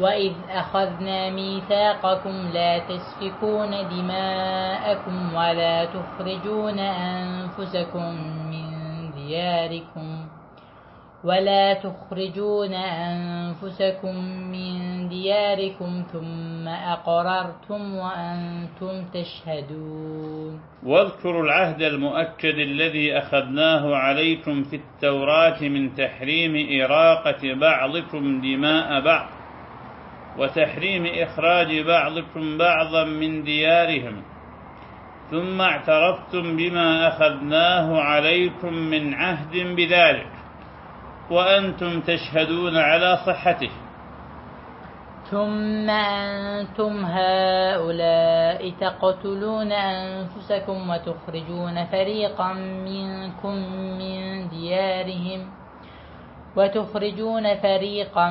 وإذ أخذنا ميثاقكم لا تسفكون دماءكم ولا تخرجون أنفسكم من دياركم ولا تخرجون أنفسكم من دياركم ثم أقررتم وأنتم تشهدون واذكروا العهد المؤكد الذي أخذناه عليكم في التوراة من تحريم إراقة بعضكم دماء بعض. وتحريم إخراج بعضكم بعضا من ديارهم. ثم اعترفتم بما أخذناه عليكم من عهد بذلك وأنتم تشهدون على صحته. ثم أنتم هؤلاء تقتلون أنفسكم وتخرجون فريقا منكم من ديارهم وتخرجون فريقا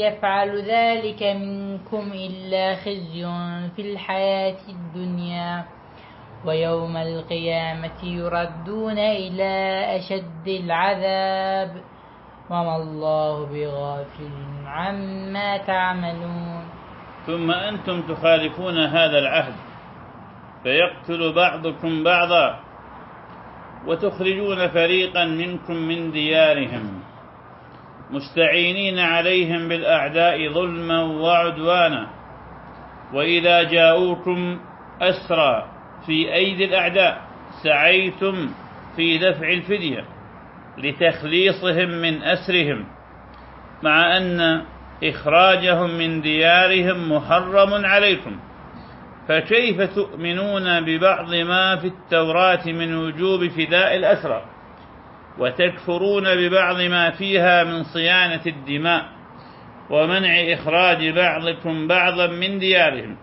يفعل ذلك منكم إلا خزي في الحياة الدنيا. ويوم القيامة يردون إلى أشد العذاب. وما الله بغافل عما تعملون. ثم أنتم تخالفون هذا العهد. فيقتل بعضكم بعضا. وتخرجون فريقا منكم من ديارهم. مستعينين عليهم بالأعداء ظلما وعدوانا. وإذا جاءوكم أسرى في أيدي الأعداء سعيتم في دفع الفدية لتخليصهم من أسرهم مع أن إخراجهم من ديارهم محرم عليكم. فكيف تؤمنون ببعض ما في التوراة من وجوب فداء الأسرى؟ وتكفرون ببعض ما فيها من صيانة الدماء ومنع إخراج بعضكم بعضا من ديارهم.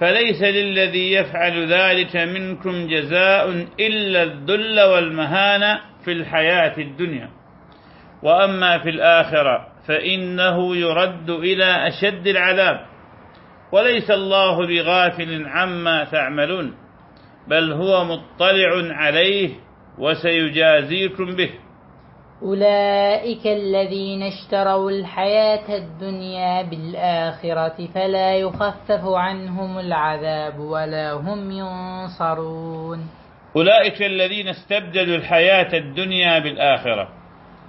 فليس للذي يفعل ذلك منكم جزاء إلا الذل والمهانة في الحياة الدنيا. وأما في الآخرة فإنه يرد إلى أشد العذاب. وليس الله بغافل عما تعملون بل هو مطلع عليه وسيجازيكم به. أولئك الذين اشتروا الحياة الدنيا بالآخرة فلا يخفف عنهم العذاب ولا هم ينصرون. أولئك الذين استبدلوا الحياة الدنيا بالآخرة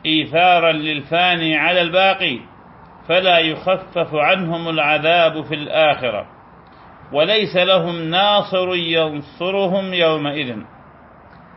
إيثارا للفاني على الباقي فلا يخفف عنهم العذاب في الآخرة وليس لهم ناصر ينصرهم يومئذ.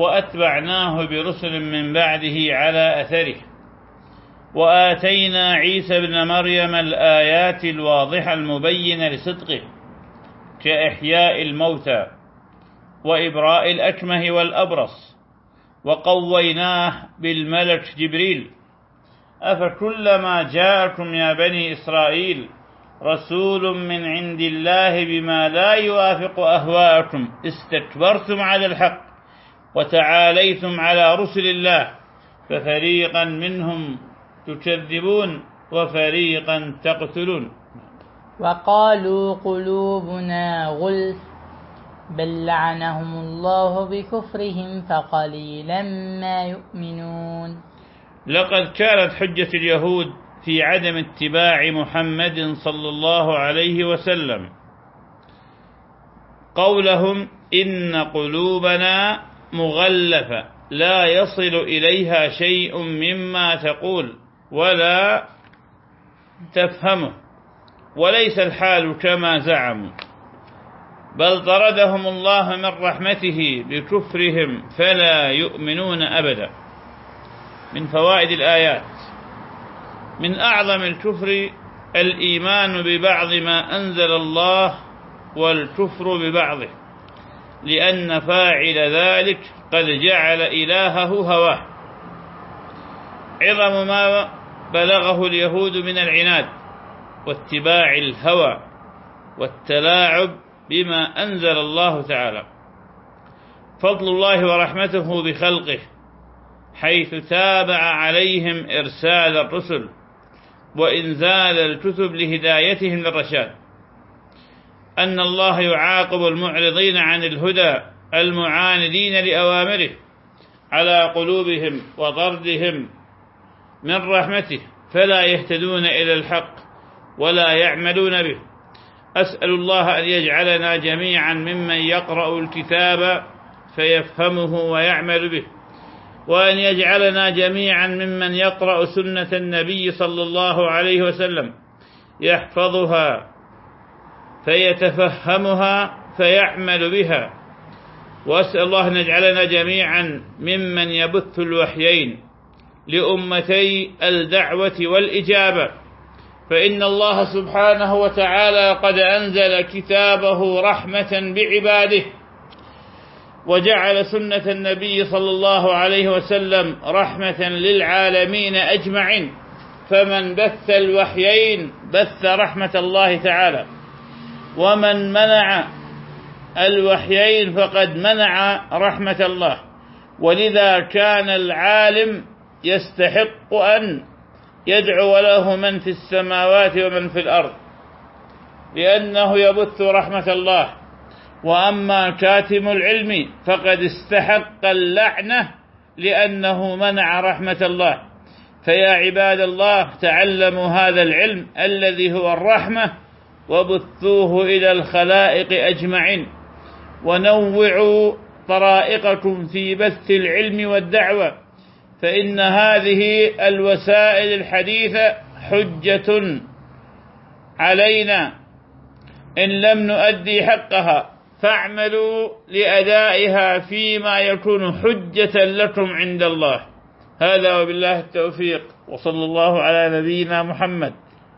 وأتبعناه برسل من بعده على أثره. وآتينا عيسى ابن مريم الآيات الواضحة المبينة لصدقه كإحياء الموتى وإبراء الأكمه والأبرص وقويناه بالملك جبريل. أفكلما جاءكم يا بني إسرائيل رسول من عند الله بما لا يوافق أهواءكم استكبرتم على الحق. وتعاليتم على رسل الله ففريقا منهم تكذبون وفريقا تقتلون. وقالوا قلوبنا غلف بل لعنهم الله بكفرهم فقليلا ما يؤمنون. لقد كانت حجة اليهود في عدم اتباع محمد صلى الله عليه وسلم. قولهم إن قلوبنا مغلفة لا يصل إليها شيء مما تقول ولا تفهمه وليس الحال كما زعموا. بل طردهم الله من رحمته بكفرهم فلا يؤمنون أبدا. من فوائد الآيات من أعظم الكفر الإيمان ببعض ما أنزل الله والكفر ببعضه. لأن فاعل ذلك قد جعل إلهه هواه. عظم ما بلغه اليهود من العناد واتباع الهوى والتلاعب بما أنزل الله تعالى. فضل الله ورحمته بخلقه حيث تابع عليهم إرسال الرسل وإنزال الكتب لهدايتهم للرشاد. أن الله يعاقب المعرضين عن الهدى المعاندين لأوامره على قلوبهم وطردهم من رحمته فلا يهتدون إلى الحق ولا يعملون به. أسأل الله أن يجعلنا جميعا ممن يقرأ الكتاب فيفهمه ويعمل به وأن يجعلنا جميعا ممن يقرأ سنة النبي صلى الله عليه وسلم يحفظها فيتفهمها فيعمل بها. وأسأل الله أن يجعلنا جميعا ممن يبث الوحيين لأمتي الدعوة والإجابة. فإن الله سبحانه وتعالى قد أنزل كتابه رحمة بعباده وجعل سنة النبي صلى الله عليه وسلم رحمة للعالمين أجمعين. فمن بث الوحيين بث رحمة الله تعالى. ومن منع الوحيين فقد منع رحمة الله. ولذا كان العالم يستحق أن يدعو له من في السماوات ومن في الأرض لأنه يبث رحمة الله. وأما كاتم العلم فقد استحق اللعنة لأنه منع رحمة الله. فيا عباد الله تعلموا هذا العلم الذي هو الرحمة وبثوه إلى الخلائق أجمعين. ونوعوا طرائقكم في بث العلم والدعوة فإن هذه الوسائل الحديثة حجة علينا. إن لم نؤدي حقها فاعملوا لأدائها فيما يكون حجة لكم عند الله. هذا وبالله التوفيق وصلى الله على نبينا محمد.